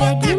Yeah.